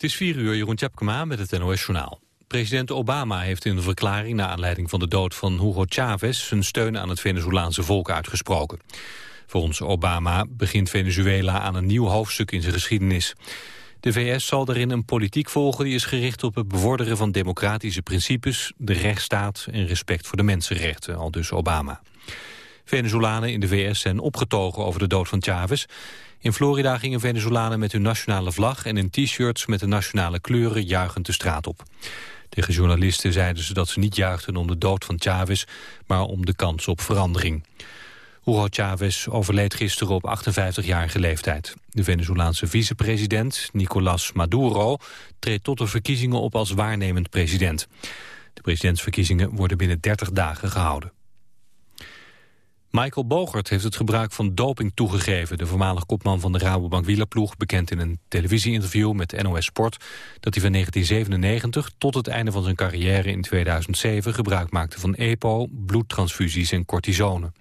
Het is 4 uur, Jeroen Tjepkema met het NOS Journaal. President Obama heeft in een verklaring na aanleiding van de dood van Hugo Chavez... zijn steun aan het Venezolaanse volk uitgesproken. Volgens Obama begint Venezuela aan een nieuw hoofdstuk in zijn geschiedenis. De VS zal daarin een politiek volgen die is gericht op het bevorderen van democratische principes, de rechtsstaat en respect voor de mensenrechten, al dus Obama. Venezolanen in de VS zijn opgetogen over de dood van Chavez. In Florida gingen Venezolanen met hun nationale vlag en in t-shirts met de nationale kleuren juichend de straat op. Tegen journalisten zeiden ze dat ze niet juichten om de dood van Chavez, maar om de kans op verandering. Hugo Chavez overleed gisteren op 58-jarige leeftijd. De Venezolaanse vicepresident, Nicolás Maduro, treedt tot de verkiezingen op als waarnemend president. De presidentsverkiezingen worden binnen 30 dagen gehouden. Michael Bogert heeft het gebruik van doping toegegeven. De voormalig kopman van de Rabobank wielerploeg bekend in een televisieinterview met NOS Sport... dat hij van 1997 tot het einde van zijn carrière in 2007 gebruik maakte van EPO, bloedtransfusies en cortisone.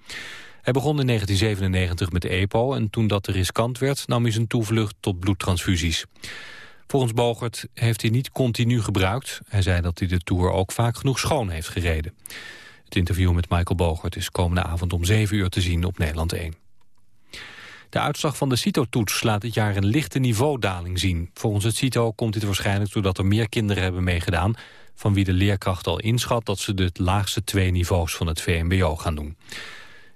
Hij begon in 1997 met EPO en toen dat te riskant werd nam hij zijn toevlucht tot bloedtransfusies. Volgens Bogert heeft hij niet continu gebruikt. Hij zei dat hij de Tour ook vaak genoeg schoon heeft gereden. Het interview met Michael Bogert is komende avond om 7 uur te zien op Nederland 1. De uitslag van de CITO-toets laat dit jaar een lichte niveaudaling zien. Volgens het CITO komt dit waarschijnlijk doordat er meer kinderen hebben meegedaan... van wie de leerkracht al inschat dat ze de laagste twee niveaus van het VMBO gaan doen.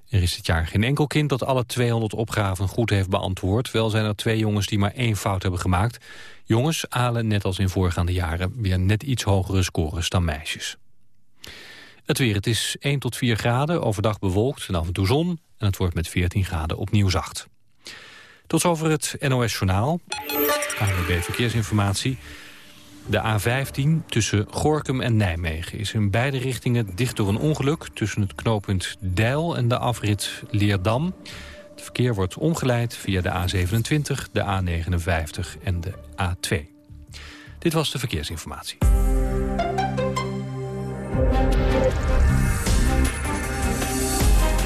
Er is dit jaar geen enkel kind dat alle 200 opgaven goed heeft beantwoord. Wel zijn er twee jongens die maar één fout hebben gemaakt. Jongens halen, net als in voorgaande jaren, weer net iets hogere scores dan meisjes. Het weer, het is 1 tot 4 graden, overdag bewolkt en af en toe zon. En het wordt met 14 graden opnieuw zacht. Tot zover het NOS Journaal. ANWB Verkeersinformatie. De A15 tussen Gorkum en Nijmegen is in beide richtingen dicht door een ongeluk... tussen het knooppunt Deil en de afrit Leerdam. Het verkeer wordt omgeleid via de A27, de A59 en de A2. Dit was de verkeersinformatie.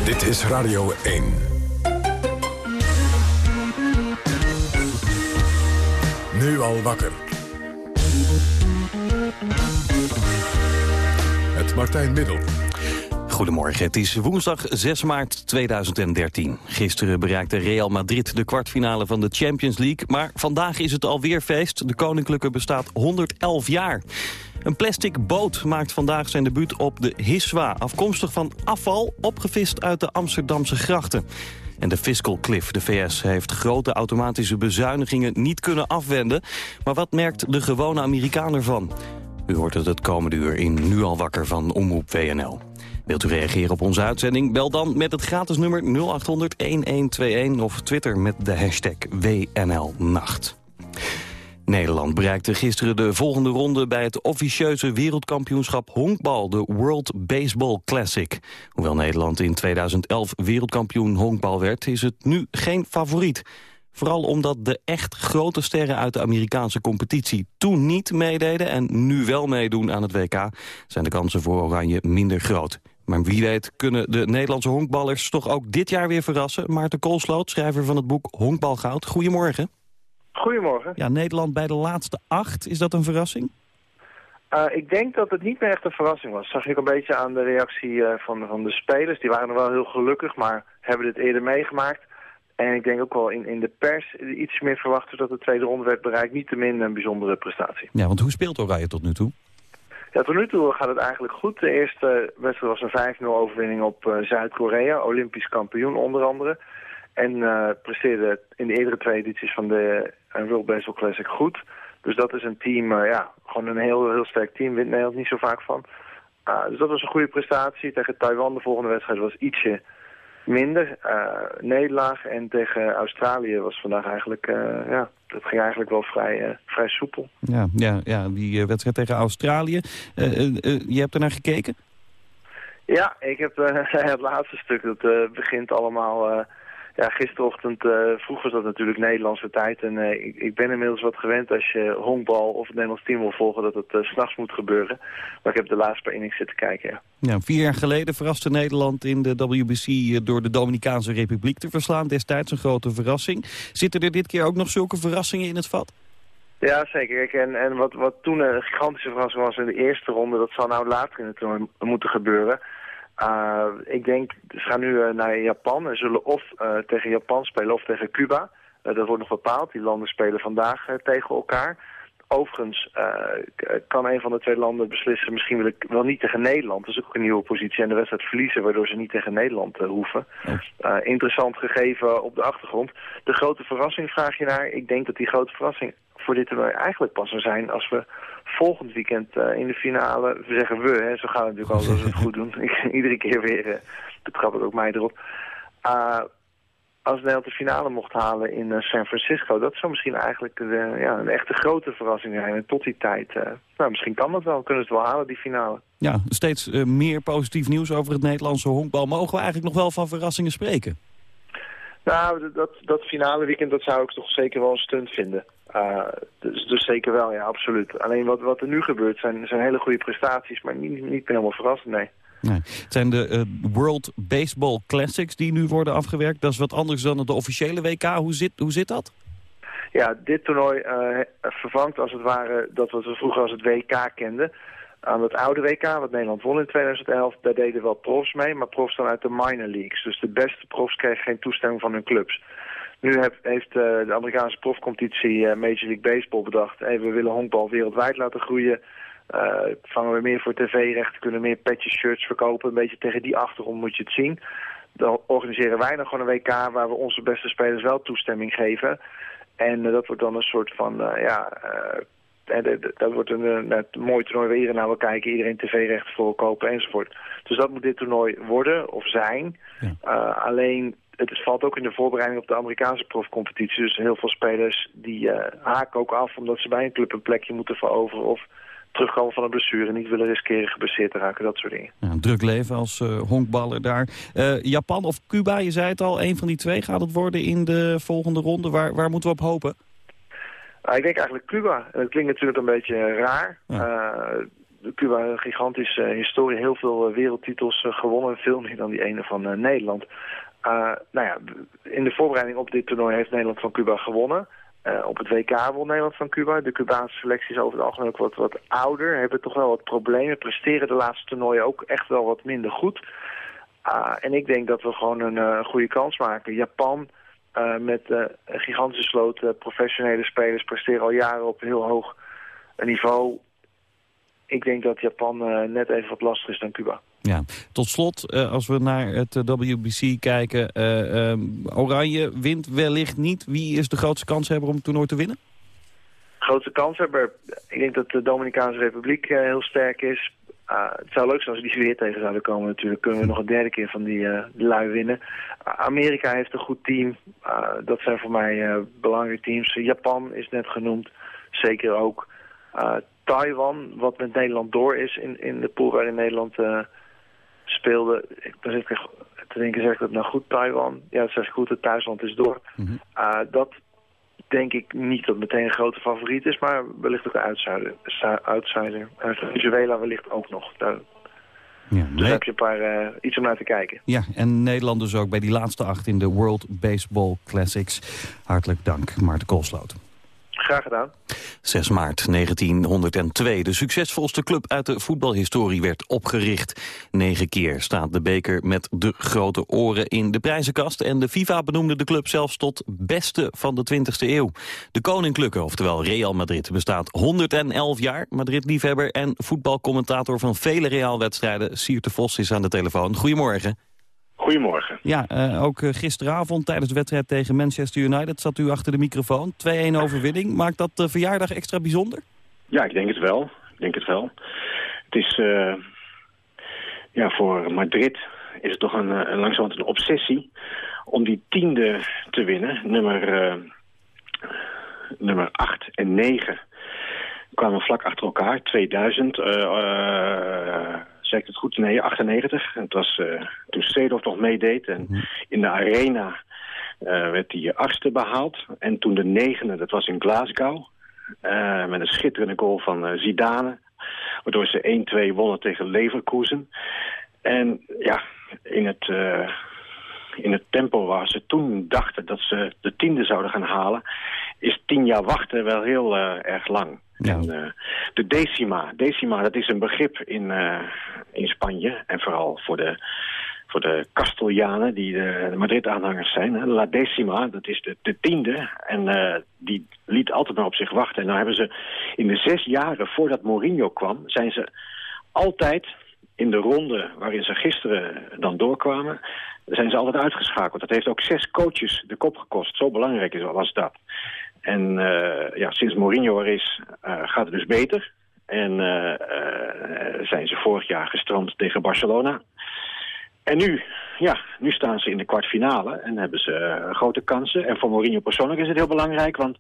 Dit is Radio 1. Nu al wakker. Het Martijn Middel. Goedemorgen, het is woensdag 6 maart 2013. Gisteren bereikte Real Madrid de kwartfinale van de Champions League... maar vandaag is het alweer feest. De Koninklijke bestaat 111 jaar. Een plastic boot maakt vandaag zijn debuut op de Hiswa... afkomstig van afval, opgevist uit de Amsterdamse grachten. En de fiscal cliff, de VS, heeft grote automatische bezuinigingen niet kunnen afwenden. Maar wat merkt de gewone Amerikaan ervan? U hoort het het komende uur in Nu al wakker van Omroep WNL. Wilt u reageren op onze uitzending? Bel dan met het gratis nummer 0800-1121 of Twitter met de hashtag WNLNacht. Nederland bereikte gisteren de volgende ronde bij het officieuze wereldkampioenschap honkbal, de World Baseball Classic. Hoewel Nederland in 2011 wereldkampioen honkbal werd, is het nu geen favoriet. Vooral omdat de echt grote sterren uit de Amerikaanse competitie toen niet meededen en nu wel meedoen aan het WK, zijn de kansen voor Oranje minder groot. Maar wie weet kunnen de Nederlandse honkballers toch ook dit jaar weer verrassen. Maarten Koolsloot, schrijver van het boek Honkbalgoud. Goedemorgen. Goedemorgen. Ja, Nederland bij de laatste acht. Is dat een verrassing? Uh, ik denk dat het niet meer echt een verrassing was. Zag ik een beetje aan de reactie uh, van, van de spelers. Die waren nog wel heel gelukkig, maar hebben dit eerder meegemaakt. En ik denk ook wel in, in de pers iets meer verwachten dat de tweede ronde werd bereikt. Niet te min een bijzondere prestatie. Ja, want hoe speelt Oranje tot nu toe? Ja, tot nu toe gaat het eigenlijk goed. De eerste wedstrijd was een 5-0 overwinning op uh, Zuid-Korea. Olympisch kampioen onder andere. En uh, presteerde in de eerdere twee edities van de uh, World Baseball Classic goed. Dus dat is een team, uh, ja, gewoon een heel, heel sterk team. Wint Nederland niet zo vaak van. dus dat was een goede prestatie. Tegen Taiwan de volgende wedstrijd was ietsje minder. nederlaag en tegen Australië was vandaag eigenlijk, ja, dat ging eigenlijk wel vrij, vrij soepel. Ja, ja, ja die wedstrijd tegen Australië. je hebt er naar gekeken? Ja, ik heb het laatste stuk. Dat begint allemaal ja, gisterochtend uh, vroeg was dat natuurlijk Nederlandse tijd. En uh, ik, ik, ben inmiddels wat gewend als je honkbal of het Nederlands team wil volgen... dat het uh, s'nachts moet gebeuren. Maar ik heb de laatste paar innings zitten kijken, ja. ja. Vier jaar geleden verraste Nederland in de WBC door de Dominicaanse Republiek te verslaan. Destijds een grote verrassing. Zitten er dit keer ook nog zulke verrassingen in het vat? Ja, zeker. en, en wat, wat toen een gigantische verrassing was in de eerste ronde, dat zal nou later in het toernooi moeten gebeuren. Uh, ik denk, ze gaan nu uh, naar Japan en zullen of uh, tegen Japan spelen of tegen Cuba. dat wordt nog bepaald. Die landen spelen vandaag tegen elkaar. Overigens kan een van de twee landen beslissen, misschien wil ik wel niet tegen Nederland. Dat is ook een nieuwe positie en de wedstrijd verliezen, waardoor ze niet tegen Nederland hoeven. interessant gegeven op de achtergrond. De grote verrassing vraag je naar. Ik denk dat die grote verrassing voor dit toernooi eigenlijk pas zou zijn als we volgend weekend uh, in de finale, we zeggen we, hè, zo gaan we natuurlijk altijd als we het goed doen. Iedere keer weer betrap ik ook mij erop. Uh, als Nederland de finale mocht halen in San Francisco, dat zou misschien eigenlijk uh, ja, een echte grote verrassing zijn. En tot die tijd, nou, misschien kan dat wel, kunnen ze het wel halen, die finale. Ja, steeds meer positief nieuws over het Nederlandse honkbal. Mogen we eigenlijk nog wel van verrassingen spreken? Nou, dat, dat finale weekend, dat zou ik toch zeker wel een stunt vinden. Uh, dus, dus, zeker wel, ja, absoluut. Alleen wat, wat er nu gebeurt zijn, zijn hele goede prestaties, maar niet, niet helemaal verrassend, nee. nee. Het zijn de uh, World Baseball Classics die nu worden afgewerkt. Dat is wat anders dan de officiële WK. Hoe zit, hoe zit dat? Ja, dit toernooi uh, vervangt als het ware dat wat we vroeger als het WK kenden. Aan het oude WK, wat Nederland won in 2011, daar deden wel profs mee, maar profs dan uit de minor leagues. Dus de beste profs kregen geen toestemming van hun clubs. Nu heeft, heeft uh, de Amerikaanse profcompetitie uh, Major League Baseball bedacht... Hey, we willen honkbal wereldwijd laten groeien. Uh, vangen we meer voor tv-rechten, kunnen meer patches, shirts verkopen. Een beetje tegen die achtergrond moet je het zien. Dan organiseren wij nog gewoon een WK waar we onze beste spelers wel toestemming geven. En dat wordt dan een soort van, ja... dat wordt een, een, mooi toernooi waar iedereen naar wil kijken. Iedereen tv-rechten voor kopen enzovoort. Dus dat moet dit toernooi worden of zijn. Ja. alleen het valt ook in de voorbereiding op de Amerikaanse profcompetitie. Dus heel veel spelers die uh, haken ook af omdat ze bij een club een plekje moeten veroveren... of terugkomen van een blessure, niet willen riskeren geblesseerd te raken, dat soort dingen. Ja, een druk leven als uh, honkballer daar. Uh, Japan of Cuba, je zei het al, een van die twee gaat het worden in de volgende ronde. Waar, waar moeten we op hopen? ik denk eigenlijk Cuba. Dat klinkt natuurlijk een beetje raar. Cuba een gigantische historie, heel veel wereldtitels gewonnen. Veel meer dan die ene van Nederland. Uh, nou ja, in de voorbereiding op dit toernooi heeft Nederland van Cuba gewonnen. Uh, op het WK won Nederland van Cuba. De Cubaanse selectie is over het algemeen ook wat, wat ouder. Hebben toch wel wat problemen. Presteren de laatste toernooien ook echt wel wat minder goed. Uh, en ik denk dat we gewoon een goede kans maken. Japan met een gigantische sloot professionele spelers presteren al jaren op een heel hoog niveau. Ik denk dat Japan net even wat lastiger is dan Cuba. Ja. Tot slot, uh, als we naar het eh, WBC kijken. Uh, Oranje wint wellicht niet. Wie is de grootste kanshebber om het toernooi te winnen? Grootste kanshebber? Ik denk dat de Dominicaanse Republiek heel sterk is. het zou leuk zijn als we die weer tegen zouden komen natuurlijk. Kunnen we nog een derde keer van die, lui winnen. Amerika heeft een goed team. dat zijn voor mij belangrijke teams. Japan is net genoemd. Zeker ook. Taiwan, wat met Nederland door is in, in de pool waarin Nederland speelde. Ik ben zit te denken, zeg ik dat nou goed, Taiwan? Ja, dat zeg ik goed, het thuisland is door. Mhm. Ah, dat denk ik niet dat meteen een grote favoriet is, maar wellicht ook een outsider. outsider. Venezuela wellicht ook nog. Daar, ja, dus heb je een paar, uh, iets om naar te kijken. Ja, en Nederland dus ook bij die laatste acht in de World Baseball Classics. Hartelijk dank, Maarten Koolsloot. Graag gedaan. 6 maart 1902. De succesvolste club uit de voetbalhistorie werd opgericht. Negen keer staat de beker met de grote oren in de prijzenkast. En de FIFA benoemde de club zelfs tot beste van de 20e eeuw. De Koninklijke, oftewel Real Madrid, bestaat 111 jaar. Madrid-liefhebber en voetbalcommentator van vele Real-wedstrijden... Sierte Vos is aan de telefoon. Goedemorgen. Goedemorgen. Ja, uh, ook eh, gisteravond tijdens de wedstrijd tegen Manchester United zat u achter de microfoon. 2-1 overwinning. Maakt dat de verjaardag extra bijzonder? Ja, ik denk het wel. Ik denk het wel. Het is, uh, ja, voor Madrid is het toch een, een langzamerhand een obsessie om die tiende te winnen. Nummer, uh, nummer 8 en 9 kwamen vlak achter elkaar. 2000, zeg ik het goed? Nee, 98. Het was uh, toen Seedorf nog meedeed. En mhm. in de arena uh, werd die achtste behaald. En toen de negende, dat was in Glasgow. Uh, met een schitterende goal van Zidane. Waardoor ze 1-2 wonnen tegen Leverkusen. En ja, in het, in het tempo waar ze toen dachten dat ze de tiende zouden gaan halen... is tien jaar wachten wel heel erg lang. Ja. En, de decima, decima, dat is een begrip in, in Spanje en vooral voor de voor de Castilianen, die de, Madrid-aanhangers zijn. Hè. La Decima, dat is de, de tiende. En uh, die liet altijd maar op zich wachten. En nou hebben ze in de zes jaren voordat Mourinho kwam... zijn ze altijd in de ronde waarin ze gisteren dan doorkwamen... zijn ze altijd uitgeschakeld. Dat heeft ook zes coaches de kop gekost. Zo belangrijk is, was dat. En uh, ja, sinds Mourinho er is, uh, gaat het dus beter. En zijn ze vorig jaar gestrand tegen Barcelona... En nu, ja, nu staan ze in de kwartfinale en hebben ze grote kansen. En voor Mourinho persoonlijk is het heel belangrijk, want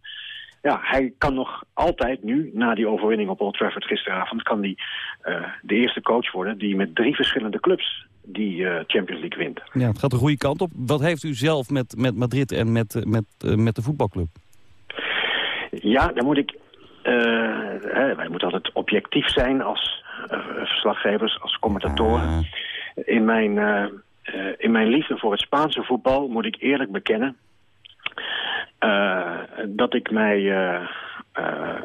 ja, hij kan nog altijd nu, na die overwinning op Old Trafford gisteravond, kan hij de eerste coach worden die met drie verschillende clubs die uh, Champions League wint. Ja, het gaat de goede kant op. Wat heeft u zelf met, met Madrid en met, met, met de voetbalclub? Ja, dan moet ik... Hè, wij moeten altijd objectief zijn als verslaggevers, als commentatoren. In mijn, uh, in mijn liefde voor het Spaanse voetbal moet ik eerlijk bekennen... Uh, dat ik mij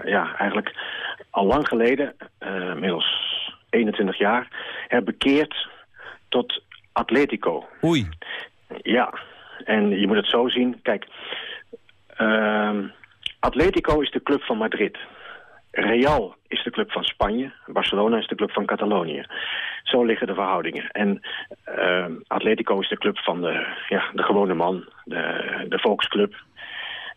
ja, eigenlijk al lang geleden, inmiddels 21 jaar, heb bekeerd tot Atletico. Oei. Ja, en je moet het zo zien. Kijk, Atletico is de club van Madrid. Real is de club van Spanje. Barcelona is de club van Catalonië. Zo liggen de verhoudingen. En uh, Atletico is de club van de, ja, de gewone man, de, de volksclub.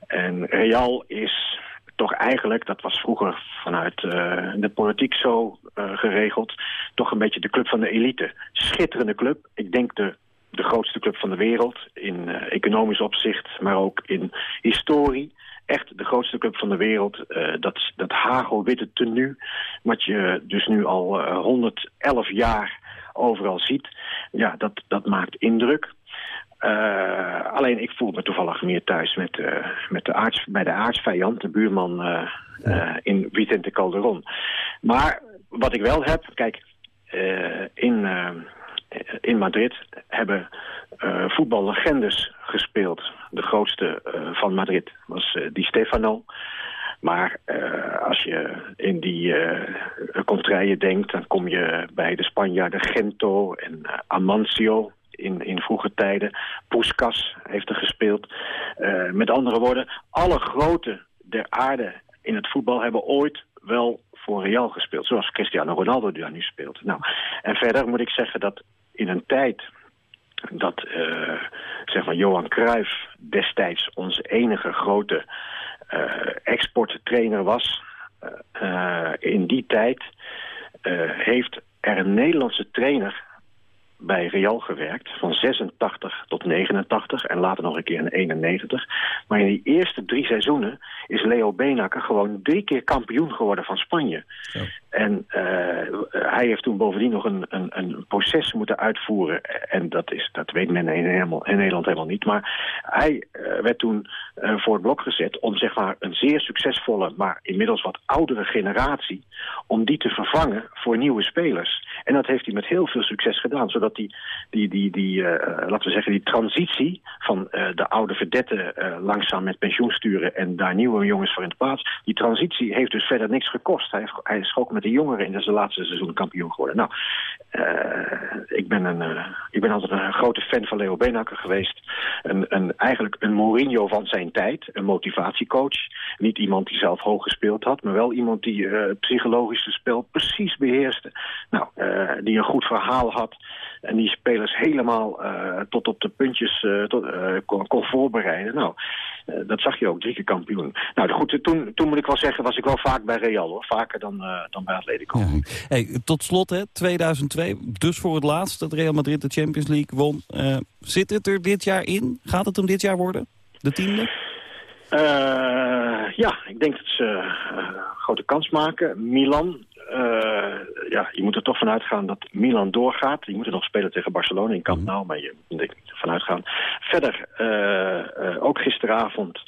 En Real is toch eigenlijk, dat was vroeger vanuit uh, de politiek zo uh, geregeld... toch een beetje de club van de elite. Schitterende club. Ik denk de, de grootste club van de wereld in uh, economisch opzicht... maar ook in historie echt de grootste club van de wereld. Dat, dat hagelwitte tenue, wat je dus nu al uh, 111 jaar overal ziet. Ja, dat, dat maakt indruk. Uh, alleen ik voel me toevallig meer thuis met, uh, met de aards, bij de aardsvijand, de buurman uh, in Vicente Calderon. Maar wat ik wel heb, kijk, in, in Madrid hebben voetballegendes gespeeld de grootste uh, van Madrid was uh, Di Stefano. Maar uh, als je in die contraien denkt, dan kom je bij de Spanjaarden Gento en Amancio in, in vroege tijden. Puskas heeft er gespeeld. met andere woorden, alle grote der aarde in het voetbal hebben ooit wel voor Real gespeeld. Zoals Cristiano Ronaldo daar nu speelt. Nou, en verder moet ik zeggen dat in een tijd dat uh, zeg maar Johan Cruijff destijds onze enige grote uh, exporttrainer was. In die tijd heeft er een Nederlandse trainer bij Real gewerkt, van 86 tot 89 en later nog een keer in 91. Maar in die eerste drie seizoenen is Leo Benakker gewoon drie keer kampioen geworden van Spanje. En uh, hij heeft toen bovendien nog een, een, een, proces moeten uitvoeren. En dat, is, dat weet men in, helemaal, in Nederland helemaal niet. Maar hij uh, werd toen uh, voor het blok gezet om zeg maar een zeer succesvolle, maar inmiddels wat oudere generatie, om die te vervangen voor nieuwe spelers. En dat heeft hij met heel veel succes gedaan. Zodat die, die, die, die laten we zeggen, die transitie van de oude verdetten langzaam met pensioen sturen en daar nieuwe jongens voor in de plaats. Die transitie heeft dus verder niks gekost. Hij, hij is met de jongeren in zijn laatste seizoen kampioen geworden. Nou, uh, ik, ben een, uh, ik ben altijd een grote fan van Leo Benakker geweest. Een, een, eigenlijk een Mourinho van zijn tijd, een motivatiecoach. Niet iemand die zelf hoog gespeeld had, maar wel iemand die uh, psychologische spel precies beheerste. Nou, die een goed verhaal had en die spelers helemaal tot op de puntjes tot, kon, kon, voorbereiden. Nou, dat zag je ook, drie keer kampioen. Nou goed, toen, toen moet ik wel zeggen, was ik wel vaak bij Real hoor. Vaker dan, dan bij Atletico. Ja. Hey, tot slot, hè, 2002, dus voor het laatst dat Real Madrid de Champions League won. Uh, zit het er dit jaar in? Gaat het hem dit jaar worden? De tiende? Uh, ja, ik denk dat ze uh, grote kans maken. Milan, ja, je moet er toch vanuit gaan dat Milan doorgaat. Die moeten nog spelen tegen Barcelona in Camp Nou, maar je moet er vanuit gaan. Verder, ook gisteravond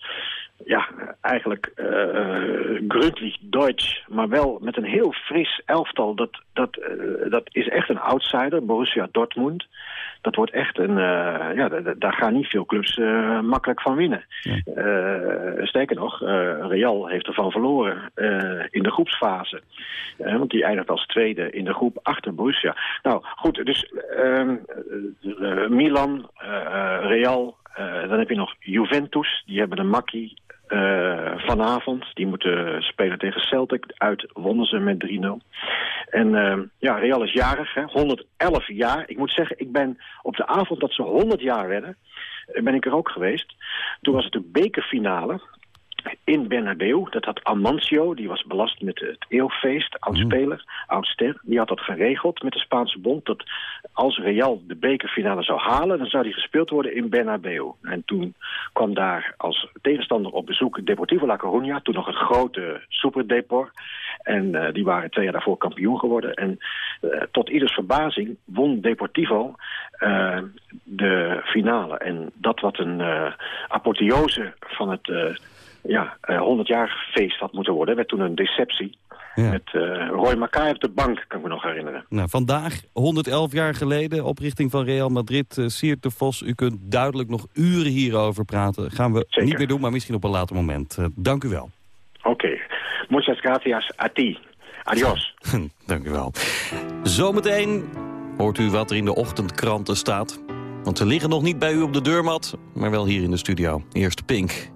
ja, eigenlijk uh, gründlich Deutsch, maar wel met een heel fris elftal. Dat, dat, uh, dat is echt een outsider, Borussia Dortmund. Dat wordt echt een, uh, ja, daar gaan niet veel clubs makkelijk van winnen. Ja. sterker nog, Real heeft ervan verloren in de groepsfase. want die eindigt als tweede in de groep achter Borussia. Nou goed, dus ehm, Milan, Real, dan heb je nog Juventus, die hebben de makkie uh, vanavond. Die moeten spelen tegen Celtic. Uit wonnen ze met 3-0. En uh, ja, Real is jarig, hè? 111 jaar. Ik moet zeggen, ik ben op de avond dat ze 100 jaar werden... Eh, ben ik er ook geweest. Toen was het de bekerfinale in Bernabeu. Dat had Amancio, die was belast met het eeuwfeest, oud-speler, mhm. oud-ster. Die had dat geregeld met de Spaanse bond. Dat als Real de bekerfinale zou halen, dan zou die gespeeld worden in Bernabeu. En toen kwam daar als tegenstander op bezoek Deportivo La Coruña. Toen nog een grote superdeport. En uh, die waren twee jaar daarvoor kampioen geworden. En uh, tot ieders verbazing won Deportivo uh, de finale. En dat wat een apotheose van het ja, 100 jaar feest had moeten worden. werd toen een deceptie. Met uh, Roy Mackay op de bank, kan ik me nog herinneren. Nou, vandaag, 111 jaar geleden, oprichting van Real Madrid. Uh, Siert de Vos, u kunt duidelijk nog uren hierover praten. Gaan we niet meer doen, maar misschien op een later moment. Uh, dank u wel. Oké. Okay. Muchas gracias a ti. Adios. dank u wel. Zometeen hoort u wat er in de ochtendkranten staat. Want ze liggen nog niet bij u op de deurmat, maar wel hier in de studio. Eerst Pink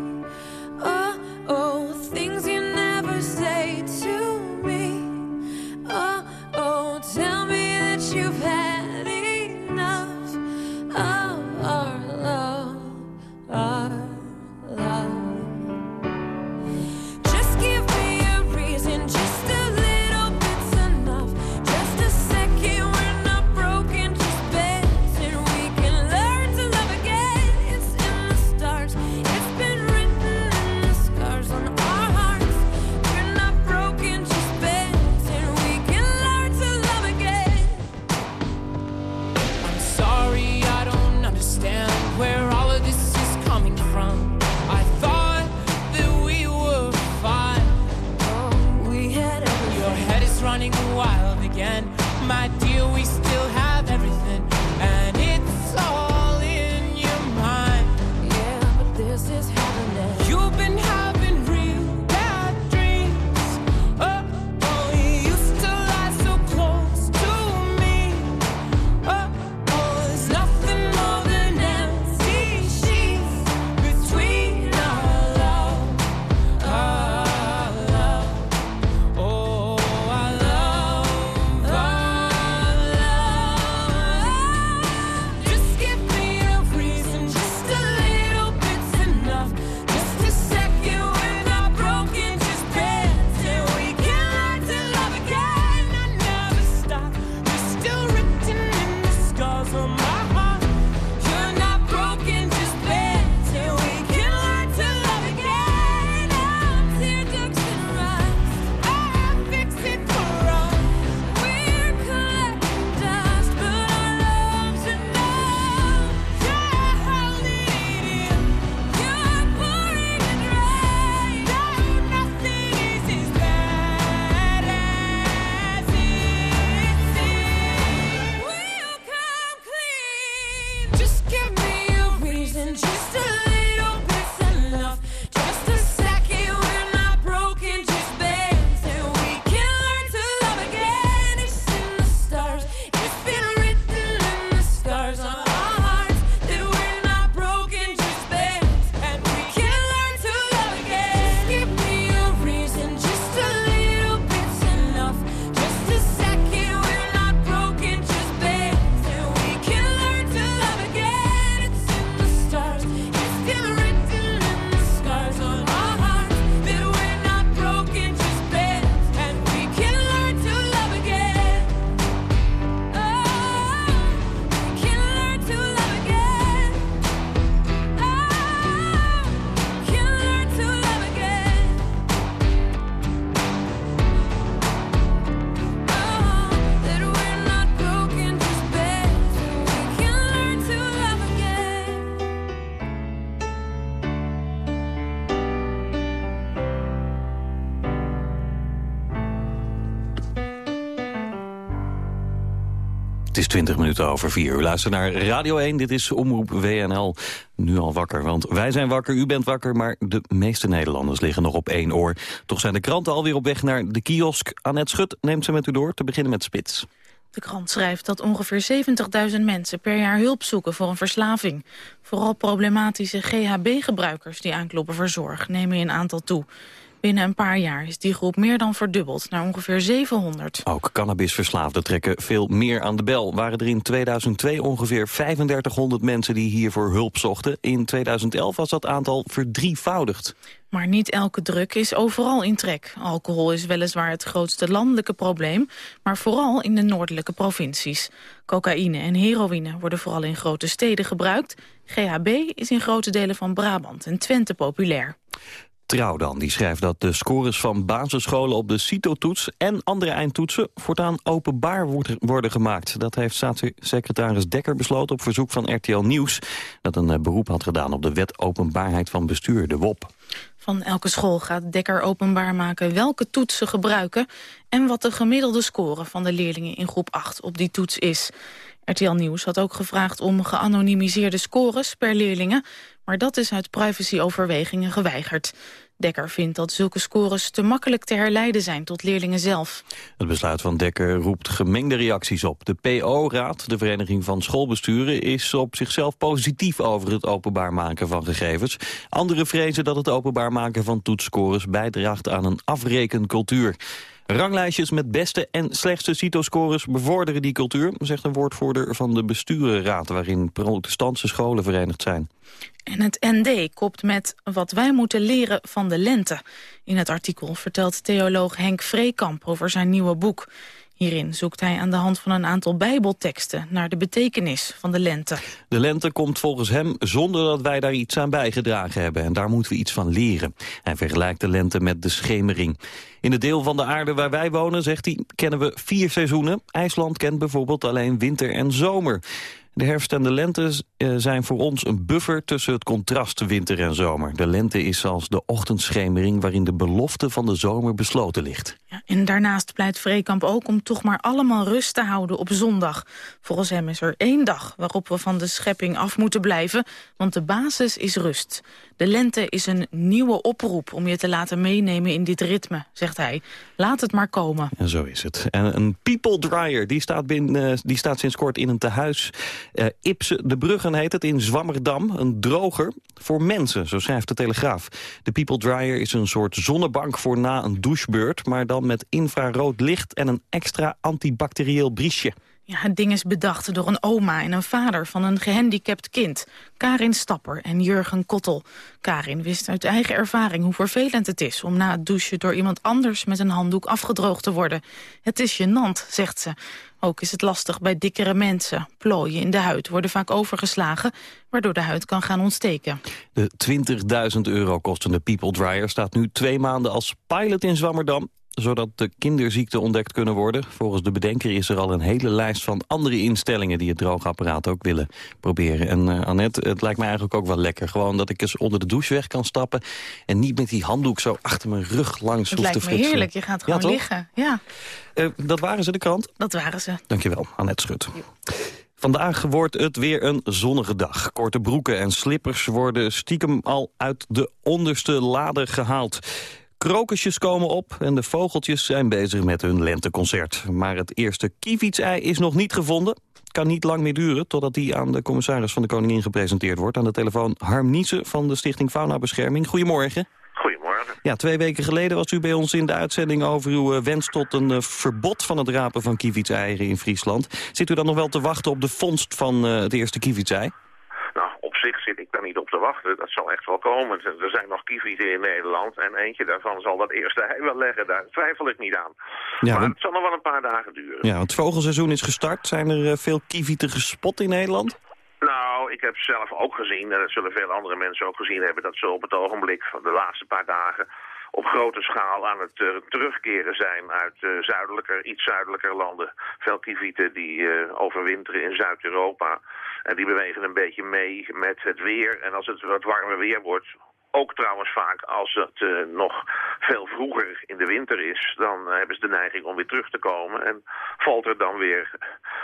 20 minuten over 4 uur. Luister naar Radio 1, dit is Omroep WNL. Nu al wakker, want wij zijn wakker, u bent wakker... maar de meeste Nederlanders liggen nog op één oor. Toch zijn de kranten alweer op weg naar de kiosk. Annette Schut neemt ze met u door, te beginnen met Spits. De krant schrijft dat ongeveer 70.000 mensen per jaar hulp zoeken voor een verslaving. Vooral problematische GHB-gebruikers die aankloppen voor zorg nemen in aantal toe. Binnen een paar jaar is die groep meer dan verdubbeld, naar ongeveer 700. Ook cannabisverslaafden trekken veel meer aan de bel. Waren er in 2002 ongeveer 3500 mensen die hiervoor hulp zochten. In 2011 was dat aantal verdrievoudigd. Maar niet elke druk is overal in trek. Alcohol is weliswaar het grootste landelijke probleem, maar vooral in de noordelijke provincies. Cocaïne en heroïne worden vooral in grote steden gebruikt. GHB is in grote delen van Brabant en Twente populair. Trouw dan, die schrijft dat de scores van basisscholen op de CITO-toets en andere eindtoetsen voortaan openbaar worden gemaakt. Dat heeft staatssecretaris Dekker besloten op verzoek van RTL Nieuws, dat een eh, beroep had gedaan op de wet openbaarheid van bestuur, de WOP. Van elke school gaat Dekker openbaar maken welke toetsen gebruiken... en wat de gemiddelde score van de leerlingen in groep 8 op die toets is. RTL Nieuws had ook gevraagd om geanonimiseerde scores per leerlingen... maar dat is uit privacyoverwegingen geweigerd. Dekker vindt dat zulke scores te makkelijk te herleiden zijn tot leerlingen zelf. Het besluit van Dekker roept gemengde reacties op. De PO-raad, de Vereniging van Schoolbesturen, is op zichzelf positief over het openbaar maken van gegevens. Anderen vrezen dat het openbaar maken van toetsscores bijdraagt aan een afrekencultuur. Ranglijstjes met beste en slechtste CITO-scores bevorderen die cultuur, zegt een woordvoerder van de besturenraad waarin protestantse scholen verenigd zijn. En het ND kopt met wat wij moeten leren van de lente. In het artikel vertelt theoloog Henk Vreekamp over zijn nieuwe boek. Hierin zoekt hij aan de hand van een aantal bijbelteksten naar de betekenis van de lente. De lente komt volgens hem zonder dat wij daar iets aan bijgedragen hebben. En daar moeten we iets van leren. Hij vergelijkt de lente met de schemering. In het deel van de aarde waar wij wonen, zegt hij, kennen we vier seizoenen. IJsland kent bijvoorbeeld alleen winter en zomer. De herfst en de lente eh, zijn voor ons een buffer tussen het contrast winter en zomer. De lente is als de ochtendschemering waarin de belofte van de zomer besloten ligt. Ja, en daarnaast pleit Vreekamp ook om toch maar allemaal rust te houden op zondag. Volgens hem is er één dag waarop we van de schepping af moeten blijven, want de basis is rust. De lente is een nieuwe oproep om je te laten meenemen in dit ritme, zegt hij. Laat het maar komen. En zo is het. En een people dryer, die staat, binnen, die staat sinds kort in een tehuis. Uh, Ipse de Bruggen heet het in Zwammerdam. Een droger voor mensen, zo schrijft de Telegraaf. De people dryer is een soort zonnebank voor na een douchebeurt... maar dan met infrarood licht en een extra antibacterieel briesje. Het ding is bedacht door een oma en een vader van een gehandicapt kind. Karin Stapper en Jurgen Kottel. Karin wist uit eigen ervaring hoe vervelend het is... om na het douchen door iemand anders met een handdoek afgedroogd te worden. Het is gênant, zegt ze. Ook is het lastig bij dikkere mensen. Plooien in de huid worden vaak overgeslagen, waardoor de huid kan gaan ontsteken. De 20.000 euro kostende People Dryer staat nu twee maanden als pilot in Zwammerdam zodat de kinderziekten ontdekt kunnen worden. Volgens de bedenker is er al een hele lijst van andere instellingen... die het droogapparaat ook willen proberen. En uh, Annette, het lijkt me eigenlijk ook wel lekker. Gewoon dat ik eens onder de douche weg kan stappen... en niet met die handdoek zo achter mijn rug langs het hoef te frutsen. Het lijkt me heerlijk, je gaat gewoon liggen. Ja. Uh, dat waren ze, de krant? Dat waren ze. Dankjewel, Annette Schut. Vandaag wordt het weer een zonnige dag. Korte broeken en slippers worden stiekem al uit de onderste lade gehaald. Krokusjes komen op en de vogeltjes zijn bezig met hun lenteconcert. Maar het eerste kievitsei is nog niet gevonden. Het kan niet lang meer duren totdat die aan de commissaris van de Koningin gepresenteerd wordt. Aan de telefoon Harm Niese van de Stichting Fauna Bescherming. Goedemorgen. Goedemorgen. Ja, twee weken geleden was u bij ons in de uitzending over uw eh, wens tot een eh, verbod van het rapen van kievitseieren in Friesland. Zit u dan nog wel te wachten op de vondst van uh, het eerste kievitsei? Niet op te wachten. Dat zal echt wel komen. Er zijn nog kievieten in Nederland en eentje daarvan zal dat eerste ei wel leggen. Daar twijfel ik niet aan. Ja, maar het zal nog wel een paar dagen duren. Ja, het vogelseizoen is gestart. Zijn er eh, veel kievieten gespot in Nederland? Nou, ik heb zelf ook gezien, en dat zullen veel andere mensen ook gezien hebben... dat ze op het ogenblik van de laatste paar dagen op grote schaal aan het uh, terugkeren zijn uit uh, zuidelijker, iets zuidelijker landen. Veel kievieten die uh, overwinteren in Zuid-Europa. En die bewegen een beetje mee met het weer. En als het wat warmer weer wordt, ook trouwens vaak als het uh, nog veel vroeger in de winter is, dan uh, hebben ze de neiging om weer terug te komen. En valt er dan weer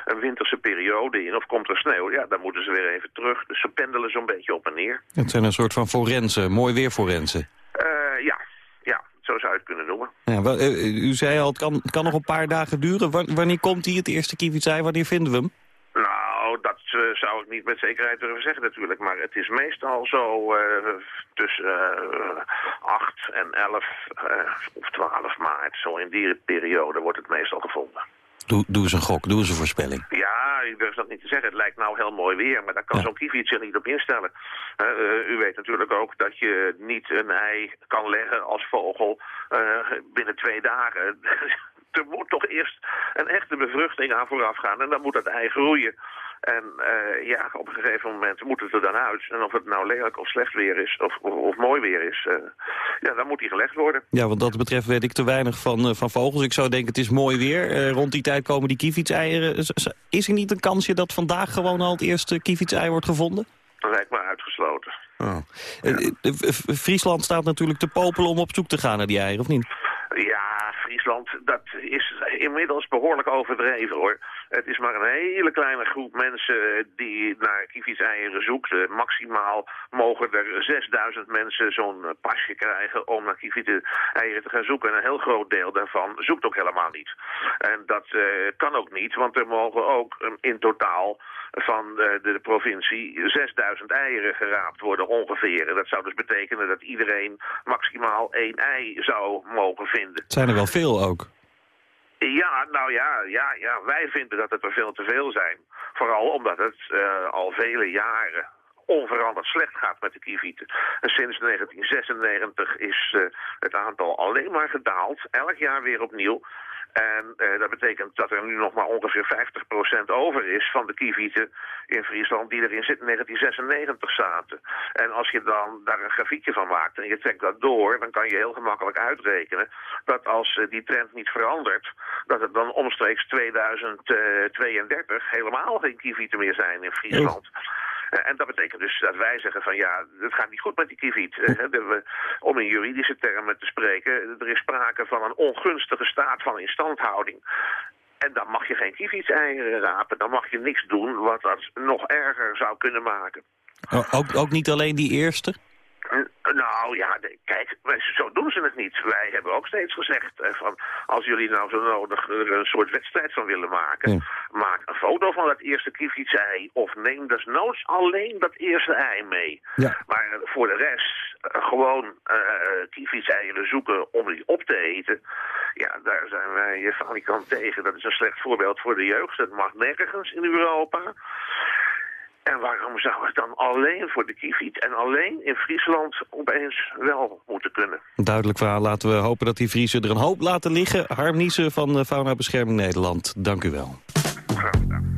een winterse periode in of komt er sneeuw, ja, dan moeten ze weer even terug. Dus ze pendelen zo'n beetje op en neer. Het zijn een soort van forensen, mooi weer forensen. Uh, ja, ja, zo zou je het kunnen noemen. Ja, wel, u zei al, het kan, het kan nog een paar dagen duren. wanneer komt hij, het eerste kievitsei? Wanneer vinden we hem? Nou, dat uh, zou ik niet met zekerheid durven zeggen natuurlijk. Maar het is meestal zo uh, tussen uh, 8 en 11 of 12 maart. Zo in die periode wordt het meestal gevonden. Doe, doe eens een gok, doe eens een voorspelling. Ja, ik durf dat niet te zeggen. Het lijkt nou heel mooi weer, maar daar kan ja. zo'n kievit zich niet op instellen. Uh, u weet natuurlijk ook dat je niet een ei kan leggen als vogel uh, binnen twee dagen. er moet toch eerst een echte bevruchting aan vooraf gaan en dan moet dat ei groeien. En uh, ja, op een gegeven moment moet het er dan uit. En of het nou lelijk of slecht weer is, of, of, of mooi weer is, uh, ja, dan moet die gelegd worden. Ja, wat dat betreft weet ik te weinig van, uh, van vogels. Ik zou denken, het is mooi weer. rond die tijd komen die kievitseieren. Is er niet een kansje dat vandaag gewoon al het eerste kievitsei wordt gevonden? Dat lijkt me uitgesloten. Oh. Ja. Friesland staat natuurlijk te popelen om op zoek te gaan naar die eieren, of niet? Ja, Friesland, dat is inmiddels behoorlijk overdreven hoor. Het is maar een hele kleine groep mensen die naar kievitseieren zoekt. Maximaal mogen er 6000 mensen zo'n pasje krijgen om naar kievitseieren te gaan zoeken. En een heel groot deel daarvan zoekt ook helemaal niet. En dat kan ook niet, want er mogen ook um, in totaal van de, de, provincie 6000 eieren geraapt worden ongeveer. En dat zou dus betekenen dat iedereen maximaal één ei zou mogen vinden. Zijn er wel veel ook. Ja, nou ja, ja, ja, wij vinden dat het er veel te veel zijn. Vooral omdat het uh, al vele jaren onveranderd slecht gaat met de kievieten. En sinds 1996 is uh, het aantal alleen maar gedaald, elk jaar weer opnieuw. En uh, dat betekent dat er nu nog maar ongeveer 50% over is van de kievieten in Friesland die er in 1996 zaten. En als je dan daar een grafiekje van maakt en je trekt dat door, dan kan je heel gemakkelijk uitrekenen dat als uh, die trend niet verandert, dat het dan omstreeks 2032 helemaal geen kievieten meer zijn in Friesland. Uh, en dat betekent dus dat wij zeggen van ja, het gaat niet goed met die kieviet. Uh, om in juridische termen te spreken, er is sprake van een ongunstige staat van instandhouding. En dan mag je geen kievietseieren rapen. Dan mag je niks doen wat dat nog erger zou kunnen maken. Ook, ook niet alleen die eerste? Nou ja, kijk, zo doen ze het niet. Wij hebben ook steeds gezegd van als jullie nou zo nodig er een soort wedstrijd van willen maken, ja. maak een foto van dat eerste kievitsei of neem desnoods alleen dat eerste ei mee. Ja. Maar voor de rest gewoon uh, kievitseieren zoeken om die op te eten, ja, daar zijn wij falikant tegen. Dat is een slecht voorbeeld voor de jeugd. Dat mag nergens in Europa. En waarom zou het dan alleen voor de kieviet en alleen in Friesland opeens wel moeten kunnen? Duidelijk verhaal. Laten we hopen dat die Friesen er een hoop laten liggen. Harm Niesen van Fauna Bescherming Nederland, dank u wel. Graag gedaan.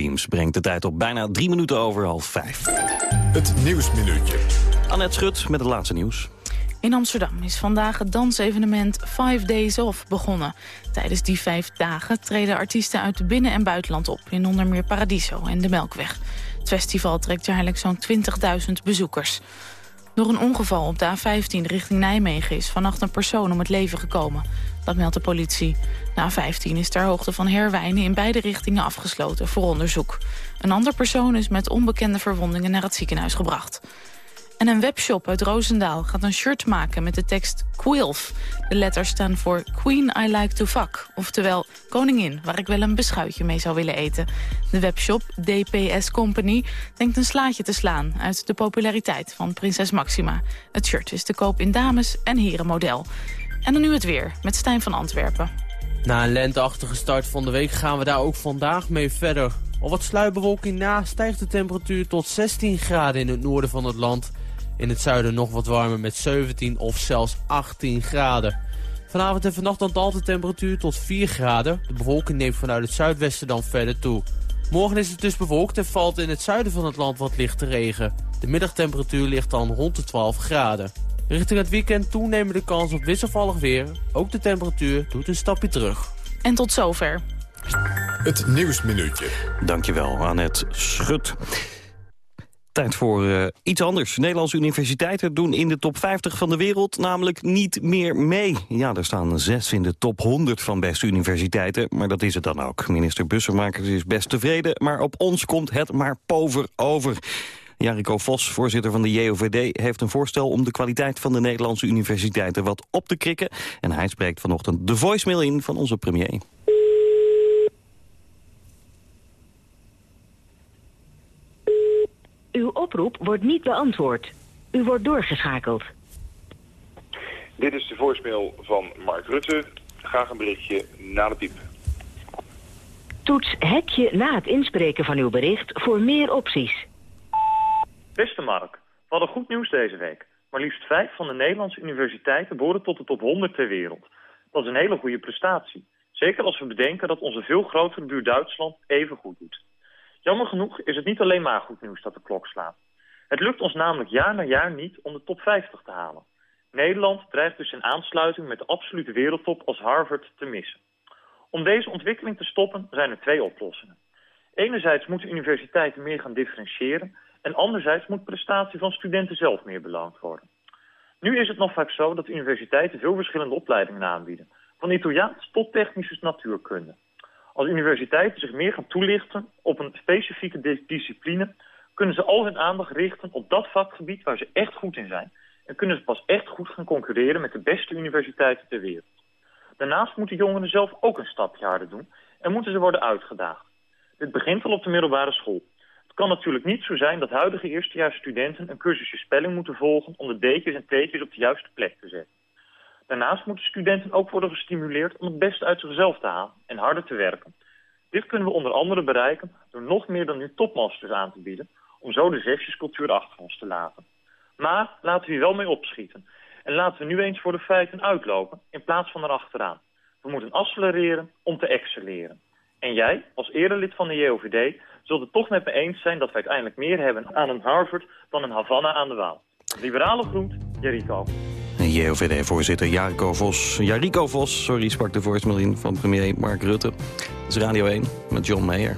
Dreams brengt de tijd op bijna drie minuten over half vijf. Het Nieuwsminuutje. Annette Schut met het laatste nieuws. In Amsterdam is vandaag het dansevenement Five Days Off begonnen. Tijdens die vijf dagen treden artiesten uit binnen- en buitenland op... in onder meer Paradiso en de Melkweg. Het festival trekt jaarlijks zo'n 20.000 bezoekers. Door een ongeval op de A15 richting Nijmegen is vannacht een persoon om het leven gekomen. Dat meldt de politie. De A15 is ter hoogte van Herwijnen in beide richtingen afgesloten voor onderzoek. Een ander persoon is met onbekende verwondingen naar het ziekenhuis gebracht. En een webshop uit Roosendaal gaat een shirt maken met de tekst Quilf. De letters staan voor Queen I Like to Fuck. Oftewel koningin, waar ik wel een beschuitje mee zou willen eten. De webshop DPS Company denkt een slaatje te slaan... uit de populariteit van prinses Maxima. Het shirt is te koop in dames- en herenmodel. En dan nu het weer, met Stijn van Antwerpen. Na een lenteachtige start van de week gaan we daar ook vandaag mee verder. Al wat sluierbewolking na stijgt de temperatuur tot 16 graden in het noorden van het land... In het zuiden nog wat warmer met 17 of zelfs 18 graden. Vanavond en vannacht dan daalt de temperatuur tot 4 graden. De bewolking neemt vanuit het zuidwesten dan verder toe. Morgen is het dus bewolkt en valt in het zuiden van het land wat lichte regen. De middagtemperatuur ligt dan rond de 12 graden. Richting het weekend toenemen de kans op wisselvallig weer. Ook de temperatuur doet een stapje terug. En tot zover. Het Nieuwsminuutje. Dankjewel, Annette Schut. Tijd voor uh, iets anders. Nederlandse universiteiten doen in de top 50 van de wereld namelijk niet meer mee. Ja, er staan zes in de top 100 van beste universiteiten, maar dat is het dan ook. Minister Bussenmakers is best tevreden, maar op ons komt het maar pover over. Jariko Vos, voorzitter van de JOVD, heeft een voorstel om de kwaliteit van de Nederlandse universiteiten wat op te krikken. En hij spreekt vanochtend de voicemail in van onze premier. Uw oproep wordt niet beantwoord. U wordt doorgeschakeld. Dit is de voicemail van Mark Rutte. Graag een berichtje na de piep. Toets hekje na het inspreken van uw bericht voor meer opties. Beste Mark, we hadden goed nieuws deze week. Maar liefst vijf van de Nederlandse universiteiten behoren tot de top 100 ter wereld. Dat is een hele goede prestatie. Zeker als we bedenken dat onze veel grotere buur Duitsland even goed doet. Jammer genoeg is het niet alleen maar goed nieuws dat de klok slaat. Het lukt ons namelijk jaar na jaar niet om de top 50 te halen. Nederland dreigt dus in aansluiting met de absolute wereldtop als Harvard te missen. Om deze ontwikkeling te stoppen zijn er twee oplossingen. Enerzijds moeten universiteiten meer gaan differentiëren... en anderzijds moet prestatie van studenten zelf meer beloond worden. Nu is het nog vaak zo dat universiteiten veel verschillende opleidingen aanbieden... van Italiaans tot technische natuurkunde. Als universiteiten zich meer gaan toelichten op een specifieke discipline... kunnen ze al hun aandacht richten op dat vakgebied waar ze echt goed in zijn. En kunnen ze pas echt goed gaan concurreren met de beste universiteiten ter wereld. Daarnaast moeten jongeren zelf ook een stapje harder doen en moeten ze worden uitgedaagd. Dit begint al op de middelbare school. Het kan natuurlijk niet zo zijn dat huidige eerstejaarsstudenten een cursusje spelling moeten volgen om de D'tjes en T'tjes op de juiste plek te zetten. Daarnaast moeten studenten ook worden gestimuleerd om het beste uit zichzelf te halen en harder te werken. Dit kunnen we onder andere bereiken door nog meer dan nu topmasters aan te bieden, om zo de zesjescultuur achter ons te laten. Maar laten we hier wel mee opschieten. En laten we nu eens voor de feiten uitlopen in plaats van erachteraan. We moeten accelereren om te excelleren. En jij, als erelid van de JOVD, zult het toch met me eens zijn dat we uiteindelijk meer hebben aan een Harvard dan een Havana aan de Waal. Liberale groet, Jericho. JOVD-voorzitter Jarko Vos. Jariko Vos, sorry, sprak de voorstel van premier Mark Rutte. Dat is Radio 1 met John Mayer.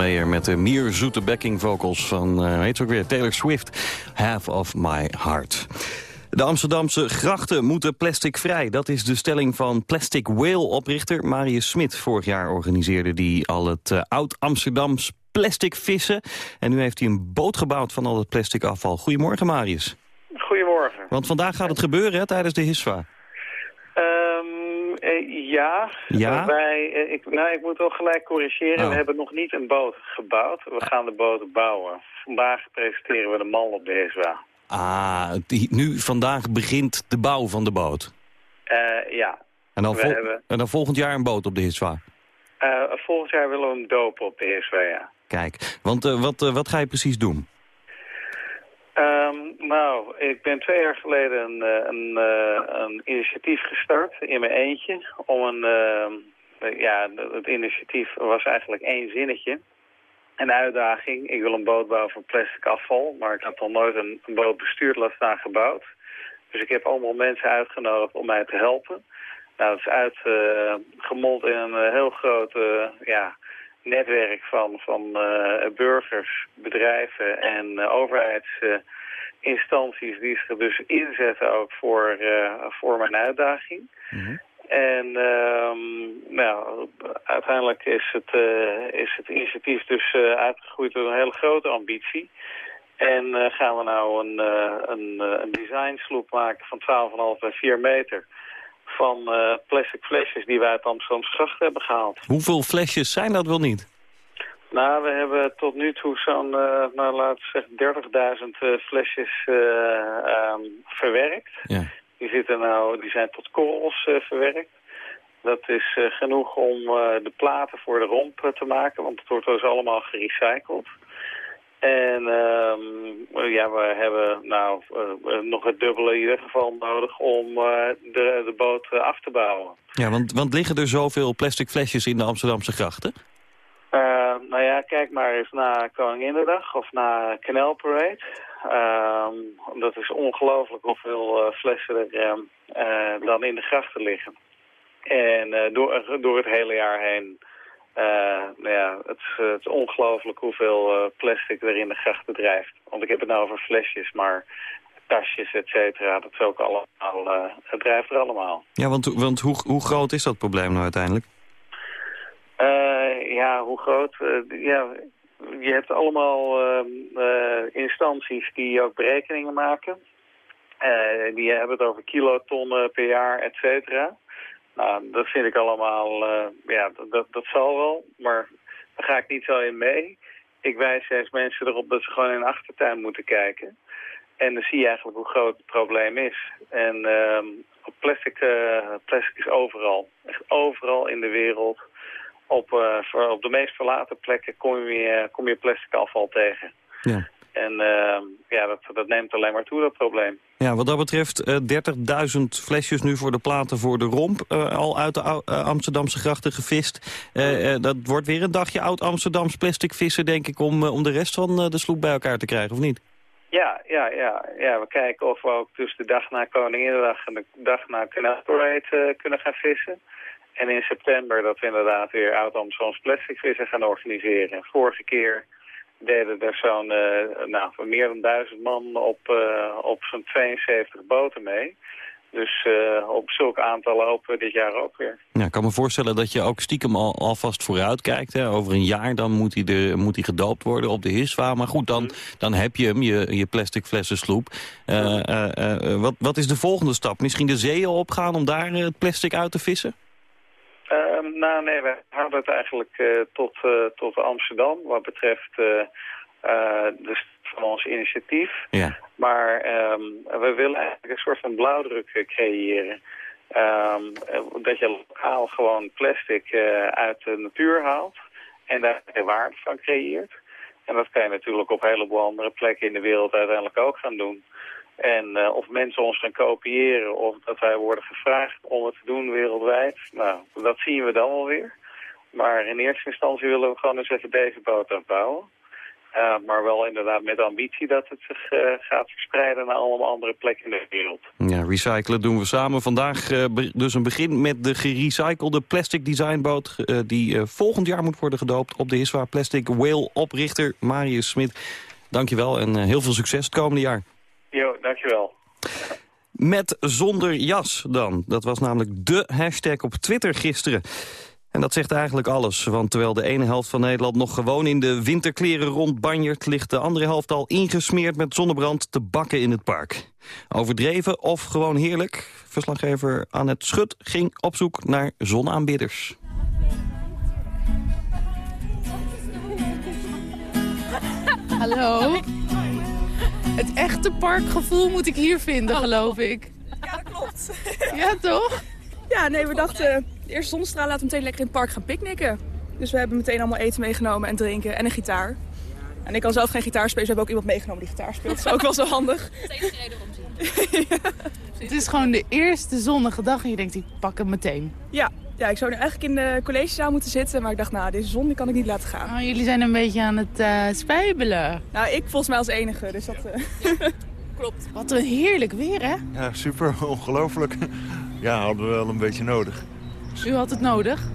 Mayer met de meer zoete backing vocals van, uh, heet ook weer, Taylor Swift. Half of my heart. De Amsterdamse grachten moeten plasticvrij. Dat is de stelling van Plastic Whale-oprichter Marius Smit. Vorig jaar organiseerde die al het uh, Oud-Amsterdams plastic vissen. En nu heeft hij een boot gebouwd van al het plastic afval. Goedemorgen, Marius. Goedemorgen. Want vandaag gaat het gebeuren hè, tijdens de HISVA. Um, ja. Ja? Wij, eh, ik, nou, ik moet wel gelijk corrigeren. Oh. We hebben nog niet een boot gebouwd. We gaan de boot bouwen. Vandaag presenteren we de man op de HISVA. Ah, die- nu vandaag begint de bouw van de boot. Eh, ja. En dan, hebben- en dan volgend jaar een boot op de HISVA. Eh, volgend jaar willen we hem dopen op de HISVA, ja. Kijk, want wat, wat ga je precies doen? Ehm, nou, ik ben twee jaar geleden een, eh, een, eh, een initiatief gestart in mijn eentje. Om een, ehm, eh, ja, het initiatief was eigenlijk één zinnetje. Een uitdaging. Ik wil een boot bouwen van plastic afval. Maar ik had nog nooit een, boot bestuurd, laat staan gebouwd. Dus ik heb allemaal mensen uitgenodigd om mij te helpen. Nou, dat is uitgemond in een eh, heel groot eh, ja, netwerk van, van eh, burgers, bedrijven en eh, overheidsinstanties die zich dus inzetten ook voor, eh, voor mijn uitdaging. En ehm, nou, uiteindelijk is het, is het initiatief dus uitgegroeid tot een hele grote ambitie. En gaan we nou een, een, een designsloep maken van 12,5 bij 4 meter van eh, plastic flesjes die wij uit Amsterdamse gracht hebben gehaald. Hoeveel flesjes zijn dat wel niet? Nou, we hebben tot nu toe zo'n, eh nou, laten we zeggen, 30.000 eh, flesjes eh, ehm, verwerkt. Ja. Die, zitten nou, die zijn tot korrels verwerkt. Dat is genoeg om de platen voor de romp te maken, want het wordt dus allemaal gerecycled. En ehm, ja, we hebben nou eh, eh, nog het dubbele in ieder geval nodig om eh, de, de boot af te bouwen. Ja, want, want liggen er zoveel plastic flesjes in de Amsterdamse grachten? Nou ja, kijk maar eens naar Koninginnedag of naar Canal Parade. Ehm, dat is ongelooflijk hoeveel flessen er ehm, eh, dan in de grachten liggen. En door, door het hele jaar heen, eh, nou ja, het, is, het is ongelooflijk hoeveel eh, plastic er in de grachten drijft. Want ik heb het nou over flesjes, maar tasjes, et cetera, dat is ook allemaal, eh, het drijft er allemaal. Ja, want, want hoe, hoe groot is dat probleem nou uiteindelijk? Ja, hoe groot? Ja, je hebt allemaal instanties die ook berekeningen maken. Die hebben het over kilotonnen per jaar, et cetera. Nou, dat vind ik allemaal, eh, ja, dat- dat, zal wel, maar daar ga ik niet zo in mee. Ik wijs juist mensen erop dat ze gewoon in de achtertuin moeten kijken. En dan zie je eigenlijk hoe groot het probleem is. En ehm, plastic, eh, plastic is overal. Echt overal in de wereld. Op, eh, op de meest verlaten plekken kom je, kom je plastic afval tegen. Ja. En ehm, ja, dat, dat neemt alleen maar toe, dat probleem. Ja, wat dat betreft eh 30.000 flesjes nu voor de platen voor de romp... eh, al uit de eh, Amsterdamse grachten gevist. Eh, eh, dat wordt weer een dagje oud-Amsterdams plastic vissen, denk ik... om, eh, om de rest van eh, de sloep bij elkaar te krijgen, of niet? Ja, ja, ja, ja, we kijken of we ook dus de dag na Koninginnedag en de dag na Canal Parade eh, kunnen gaan vissen. En in september dat we inderdaad weer oud-Amsterdams plastic vissen gaan organiseren. Vorige keer deden er zo'n, eh, nou, meer dan duizend man op, eh, op zo'n 72 boten mee. Dus eh, op zulke aantallen hopen we dit jaar ook weer. Ja, ik kan me voorstellen dat je ook stiekem al, alvast vooruit kijkt. Hè. Over een jaar dan moet hij, de, moet hij gedoopt worden op de HISVA. Maar goed, dan, dan heb je hem, je, je plastic flessensloep. Eh, eh, wat, wat is de volgende stap? Misschien de zeeën opgaan om daar het plastic uit te vissen? Ehm, nou nee, we houden het eigenlijk eh, tot, eh, tot Amsterdam wat betreft de st- van ons initiatief. Ja. Maar ehm, we willen eigenlijk een soort van blauwdruk creëren. Ehm, eh, dat je lokaal gewoon plastic uit de natuur haalt en daar de waarde van creëert. En dat kan je natuurlijk op een heleboel andere plekken in de wereld uiteindelijk ook gaan doen. En eh, of mensen ons gaan kopiëren of dat wij worden gevraagd om het te doen wereldwijd, nou, dat zien we dan wel weer. Maar in eerste instantie willen we gewoon eens even deze boot afbouwen. Eh, maar wel inderdaad met ambitie dat het zich eh, gaat verspreiden naar allemaal andere plekken in de wereld. Ja, recyclen doen we samen. Vandaag dus een begin met de gerecyclede plastic designboot... die volgend jaar moet worden gedoopt op de Hiswa Plastic Whale oprichter Marius Smit. Dankjewel en heel veel succes het komende jaar. Jo, dankjewel. Met zonder jas dan. Dat was namelijk de hashtag op Twitter gisteren. En dat zegt eigenlijk alles, want terwijl de ene helft van Nederland nog gewoon in de winterkleren rondbanjert, ligt de andere helft al ingesmeerd met zonnebrand te bakken in het park. Overdreven of gewoon heerlijk? Verslaggever Annette Schut ging op zoek naar zonaanbidders. Hallo. Het echte parkgevoel moet ik hier vinden, geloof ik. Ja, dat klopt. Ja, toch? Ja, nee, we dachten, de eerste zonnestraal laten we meteen lekker in het park gaan picknicken. Dus we hebben meteen allemaal eten meegenomen en drinken en een gitaar. En ik kan zelf geen gitaar spelen, dus we hebben ook iemand meegenomen die gitaar speelt. Dat is ook wel zo handig. Steeds reden om Het is gewoon de eerste zonnige dag en je denkt, ik pak hem meteen. Ja, ja, ik zou nu eigenlijk in de collegezaal moeten zitten, maar ik dacht, nou, deze zon die kan ik niet laten gaan. Oh, jullie zijn een beetje aan het uh, spijbelen. Nou, ik volgens mij als enige, dus dat... Uh... Klopt. Wat een heerlijk weer, hè? Ja, super, ongelooflijk. Ja, hadden we wel een beetje nodig. U had het nodig?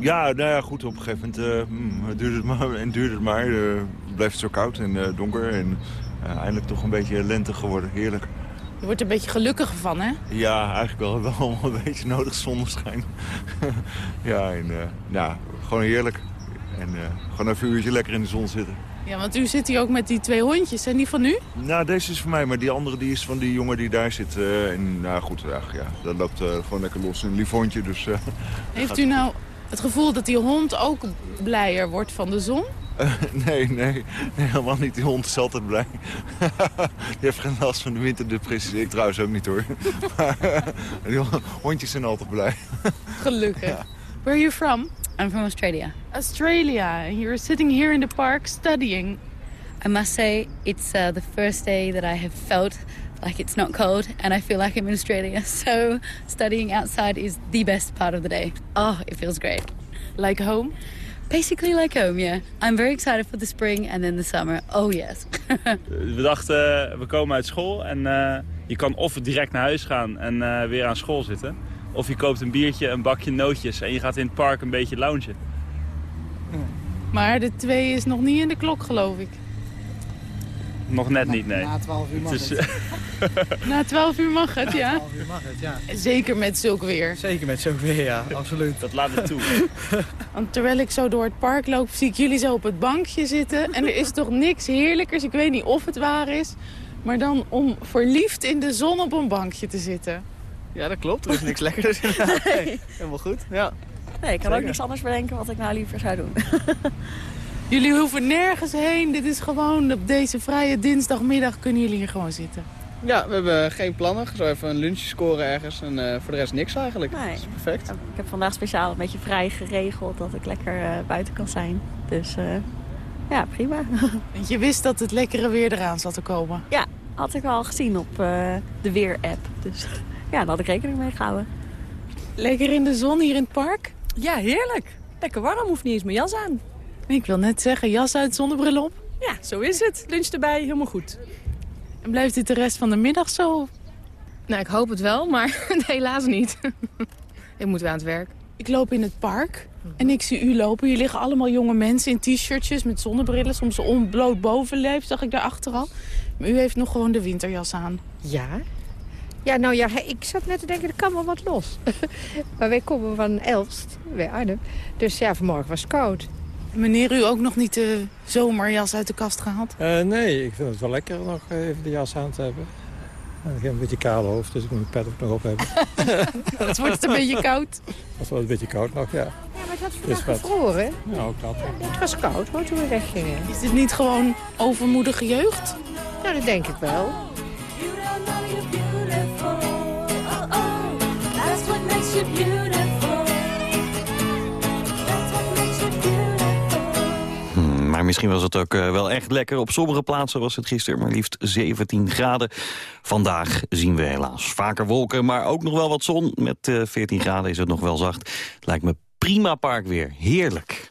Ja, nou ja, goed, op een gegeven moment uh, duurde het maar en duurde het maar. Uh, het zo koud en uh, donker en eindelijk toch een beetje lente geworden. Heerlijk. Je wordt er een beetje gelukkiger van, hè? Ja, eigenlijk wel, wel allemaal een beetje nodig zonneschijn. ja, en nou, gewoon heerlijk. En gewoon even een uurtje lekker in de zon zitten. Ja, want u zit hier ook met die twee hondjes. Zijn die van u? Nou, deze is van mij, maar die andere die is van die jongen die daar zit. Uh, en nou goed, ja, ja, dat loopt gewoon lekker los. Een lief hondje, dus... Heeft u nou het gevoel dat die hond ook blijer wordt van de zon? nee, nee, nee, helemaal niet. Die hond is altijd blij. die heeft geen last van de winterdepressie. Ik trouwens ook niet hoor. maar die hondjes zijn altijd blij. Gelukkig. Ja. Where are you from? I'm from Australia. Australia. You're sitting here in the park studying. I must say, it's uh, the first day that I have felt like it's not cold and I feel like I'm in Australia. So studying outside is the best part of the day. Oh, it feels great. Like home? Basically like home, yeah. I'm very excited for the spring and then the summer. Oh yes. we dachten, we komen uit school en uh, je kan of direct naar huis gaan en uh, weer aan school zitten. Of je koopt een biertje, een bakje nootjes en je gaat in het park een beetje loungen. Maar de twee is nog niet in de klok, geloof ik. Nog net niet, nee. Na 12 uur mag het. Is, na 12 uur mag het, ja? Na 12 uur mag het, ja. Zeker met zulk weer. Zeker met zulk weer, ja. Absoluut. Dat laat het toe. Want terwijl ik zo door het park loop, zie ik jullie zo op het bankje zitten. En er is toch niks heerlijkers, ik weet niet of het waar is... maar dan om verliefd in de zon op een bankje te zitten. Ja, dat klopt. Er is niks lekkers. Nee. Helemaal goed, ja. Nee, ik kan ook niks anders bedenken wat ik nou liever zou doen. Jullie hoeven nergens heen. Dit is gewoon op deze vrije dinsdagmiddag kunnen jullie hier gewoon zitten. Ja, we hebben geen plannen. Zo even een lunchje scoren ergens. En uh, voor de rest niks eigenlijk. Nee. Dat is perfect. Ik heb vandaag speciaal een beetje vrij geregeld dat ik lekker uh, buiten kan zijn. Dus uh, ja, prima. Want je wist dat het lekkere weer eraan zat te komen? Ja, had ik al gezien op de weer-app. Dus ja, daar had ik rekening mee gehouden. Lekker in de zon hier in het park? Ja, heerlijk. Lekker warm, hoeft niet eens mijn jas aan. Ik wil net zeggen, jas uit, zonnebril op. Ja, zo is het. Lunch erbij, helemaal goed. En blijft dit de rest van de middag zo? Nou, ik hoop het wel, maar helaas niet. ik moet weer aan het werk. Ik loop in het park en ik zie u lopen. Hier liggen allemaal jonge mensen in t-shirtjes met zonnebrillen. Soms onbloot bovenlijf, zag ik daar achteraf. Maar u heeft nog gewoon de winterjas aan. Ja, ja, nou ja, ik zat net te denken, er kan wel wat los. maar wij komen van Elst, bij Arnhem. Dus ja, vanmorgen was het koud. Meneer, u ook nog niet de zomerjas uit de kast gehaald? Uh, nee, ik vind het wel lekker nog even de jas aan te hebben. Ik heb een beetje kaal hoofd, dus ik moet mijn pet ook nog op hebben. het wordt een beetje koud. Het wordt een beetje koud nog, ja. Ja, maar het had vandaag gevroren. Ja, ook dat. Het was koud hoor, toen we weggingen. Is dit niet gewoon overmoedige jeugd? Ja, dat denk ik wel. Hmm, maar misschien was het ook uh, wel echt lekker. Op sommige plaatsen was het gisteren maar liefst 17 graden. Vandaag zien we helaas vaker wolken, maar ook nog wel wat zon. Met uh, 14 graden is het nog wel zacht. Lijkt me prima park weer. Heerlijk.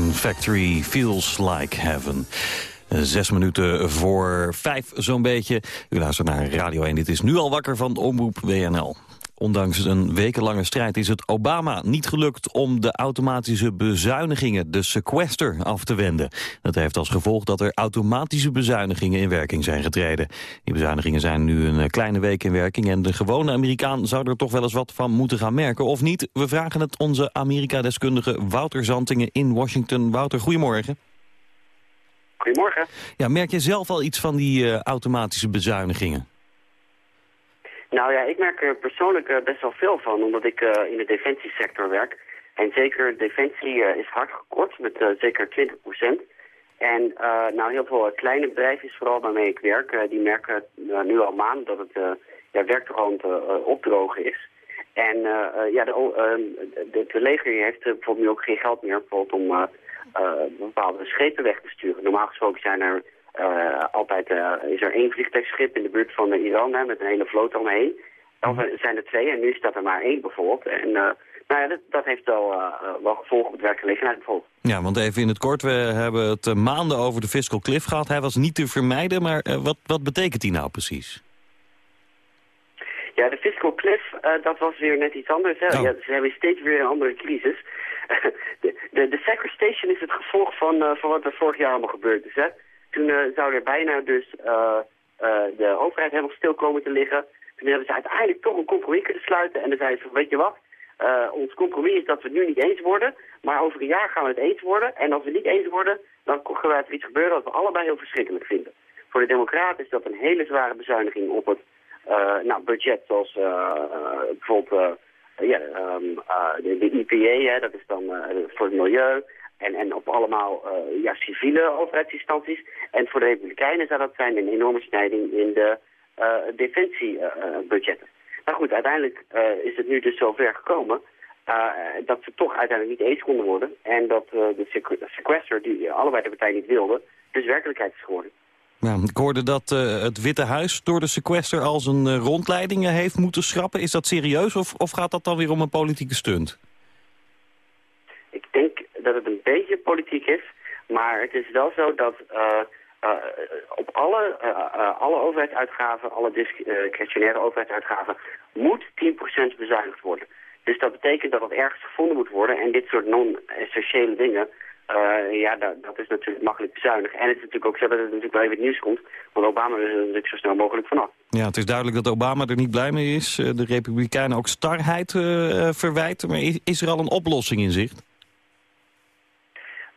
Factory Feels Like Heaven. Eh, Zes minuten voor vijf, zo'n beetje. U luistert naar Radio 1. Dit is nu al wakker van Omroep WNL. Ondanks een wekenlange strijd is het Obama niet gelukt om de automatische bezuinigingen, de sequester, af te wenden. Dat heeft als gevolg dat er automatische bezuinigingen in werking zijn getreden. Die bezuinigingen zijn nu een eh, kleine week in werking en de gewone Amerikaan zou er toch wel eens wat van moeten gaan merken, of niet? We vragen het onze Amerika-deskundige Wouter Zantingen in Washington. Wouter, goedemorgen. Goedemorgen. Ja, merk je zelf al iets van die eh, automatische bezuinigingen? Nou ja, ik merk er persoonlijk eh, best wel veel van, omdat ik eh, in de defensiesector werk. En zeker defensie eh, is hard gekort, met zeker 20% En eh, nou, heel veel kleine bedrijven, vooral waarmee ik werk, die merken nu al maanden dat het ja, eh, opdrogen is. En ja, de, ehm, de, de leger heeft bijvoorbeeld nu ook geen geld meer bijvoorbeeld om bepaalde schepen weg te sturen. Normaal gesproken zijn er eh, altijd eh, is er één vliegtuigschip in de buurt van eh, Iran hè, met een hele vloot omheen. Dan zijn er twee en nu staat er maar één bijvoorbeeld. En nou ja, dat, dat heeft wel, wel gevolgen op de werkgelegenheid bijvoorbeeld. Ja, want even in het kort, we hebben het maanden over de fiscal cliff gehad. Hij was niet te vermijden, maar wat, wat betekent die nou precies? Ja, de fiscal cliff, dat was weer net iets anders. Hè? Ja, ze hebben steeds weer een andere crisis. de, de, de sequestration is het gevolg van, van wat er vorig jaar allemaal gebeurd is. Hè? Toen eh, zou er bijna dus eh, eh, de overheid helemaal stil komen te liggen. Toen hebben ze uiteindelijk toch een compromis kunnen sluiten. En dan zeiden ze, weet je wat, ons compromis is dat we het nu niet eens worden. Maar over een jaar gaan we het eens worden. En als we niet eens worden, dan gaat er iets gebeuren dat we allebei heel verschrikkelijk vinden. Voor de democraten is dat een hele zware bezuiniging op het nou, budget. Zoals bijvoorbeeld ja, ehm, eh, de, de IPA, hè, dat is dan voor het milieu. En, en op allemaal eh, ja, civiele overheidsinstanties. En voor de Republikeinen zou dat zijn een enorme snijding in de eh defensiebudgetten. nou goed, uiteindelijk eh, is het nu dus zover gekomen eh, dat ze toch uiteindelijk niet eens konden worden. En dat eh, de sequ- sequester, die allebei de partijen niet wilden, dus werkelijkheid is geworden. Ja, ik hoorde dat eh, het Witte Huis door de sequester al zijn eh, rondleidingen heeft moeten schrappen. Is dat serieus of, of gaat dat dan weer om een politieke stunt? Ik denk dat het een beetje politiek is, maar het is wel zo dat eh, eh, op alle, eh, alle overheidsuitgaven, alle discretionaire overheidsuitgaven, moet 10% bezuinigd worden. Dus dat betekent dat het ergens gevonden moet worden en dit soort non-essentiële dingen, ja, dat, dat is natuurlijk makkelijk bezuinigen. En het is natuurlijk ook zo dat het natuurlijk wel even het nieuws komt, want Obama wil er natuurlijk zo snel mogelijk vanaf. Ja, het is duidelijk dat Obama er niet blij mee is. De Republikeinen ook starheid verwijten. Maar is, is er al een oplossing in zicht?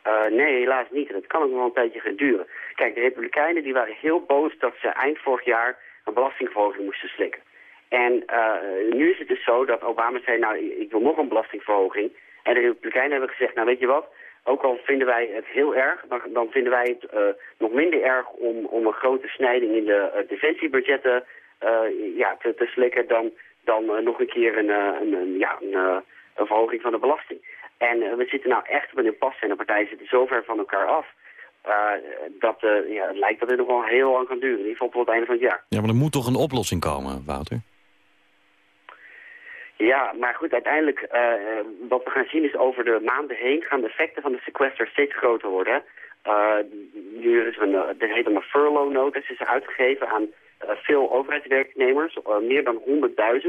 Eh, nee, helaas niet. Dat kan ook nog wel een tijdje gaan duren. Kijk, de Republikeinen die waren heel boos dat ze eind vorig jaar een belastingverhoging moesten slikken. En eh, nu is het dus zo dat Obama zei, nou, ik wil nog een belastingverhoging. En de Republikeinen hebben gezegd, nou weet je wat, ook al vinden wij het heel erg, dan, dan vinden wij het eh, nog minder erg om, om een grote snijding in de defensiebudgetten ja, te, slikken dan, dan nog een keer een, een, ja, een verhoging van de belasting. En eh, we zitten nou echt op een impasse en de partijen zitten zo ver van elkaar af. eh, dat eh, ja, het lijkt dat dit nog wel heel lang kan duren. In ieder geval tot het einde van het jaar. Ja, maar er moet toch een oplossing komen, Wouter? Ja, maar goed, uiteindelijk, wat we gaan zien is over de maanden heen gaan de effecten van de sequester steeds groter worden. Nu is er een, dit heet een furlough notice, is uitgegeven aan veel overheidswerknemers, meer dan 100.000.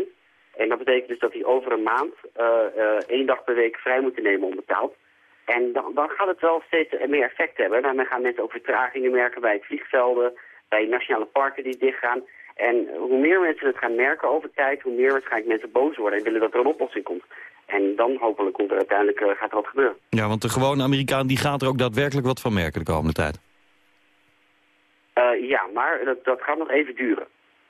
En dat betekent dus dat die over een maand uh, uh, één dag per week vrij moeten nemen onbetaald. En dan, dan gaat het wel steeds meer effect hebben. Daarmee gaan mensen ook vertragingen merken bij het vliegvelden, bij nationale parken die dichtgaan. En hoe meer mensen het gaan merken over tijd, hoe meer waarschijnlijk mensen boos worden en willen dat er een oplossing komt. En dan hopelijk komt er uiteindelijk uh, gaat er wat gebeuren. Ja, want de gewone Amerikaan die gaat er ook daadwerkelijk wat van merken de komende tijd. Uh, ja, maar dat, dat gaat nog even duren.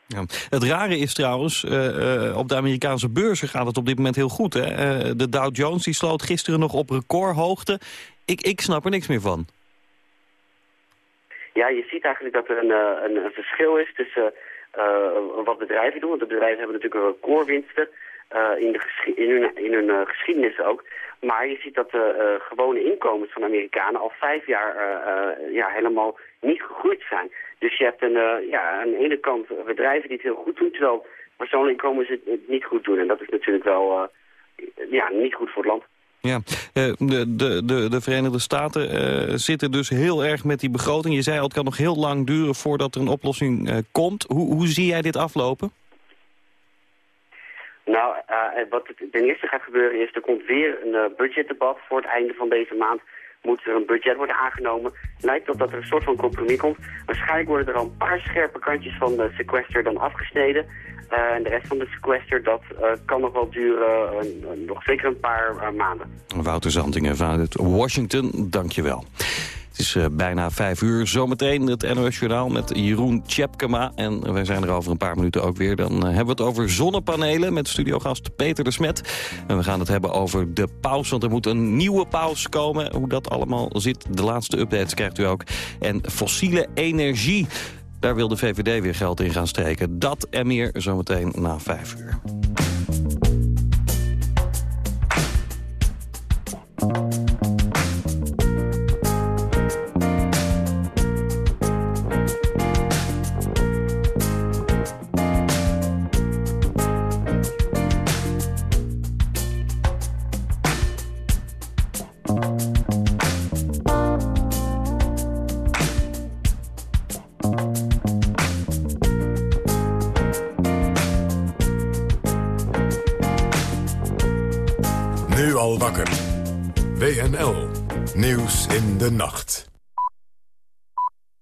Ja. Het rare is trouwens, uh, op de Amerikaanse beurzen gaat het op dit moment heel goed. Hè? de Dow Jones die sloot gisteren nog op recordhoogte. Ik, ik snap er niks meer van. Ja, je ziet eigenlijk dat er een, een, een verschil is tussen wat bedrijven doen. Want de bedrijven hebben natuurlijk recordwinsten. Uh, in, in hun, in uh, geschiedenis ook. Maar je ziet dat de uh, gewone inkomens van Amerikanen al vijf jaar ja, helemaal niet gegroeid zijn. Dus je hebt een, ja, aan de ene kant bedrijven die het heel goed doen, terwijl persoonlijke inkomens het, niet goed doen. En dat is natuurlijk wel ja, niet goed voor het land. Ja, de, de, de, de Verenigde Staten zitten dus heel erg met die begroting. Je zei al, het kan nog heel lang duren voordat er een oplossing komt. Hoe, hoe zie jij dit aflopen? Nou, uh, wat het ten eerste gaat gebeuren is, er komt weer een uh, budgetdebat voor het einde van deze maand. Moet er een budget worden aangenomen. Lijkt op dat er een soort van compromis komt. Waarschijnlijk worden er al een paar scherpe kantjes van de sequester dan afgesneden. En de rest van de sequester, dat kan nog wel duren, nog zeker een paar maanden. Wouter Zantingen vanuit Washington, dankjewel. Het is uh, bijna vijf uur. Zometeen het NOS Journaal met Jeroen Tjepkema. En wij zijn er over een paar minuten ook weer. Dan uh, hebben we het over zonnepanelen met studiogast Peter de Smet. En we gaan het hebben over de paus, want er moet een nieuwe paus komen. Hoe dat allemaal zit, de laatste updates krijgt u ook. En fossiele energie, daar wil de VVD weer geld in gaan steken. Dat en meer zometeen na vijf uur. In de nacht.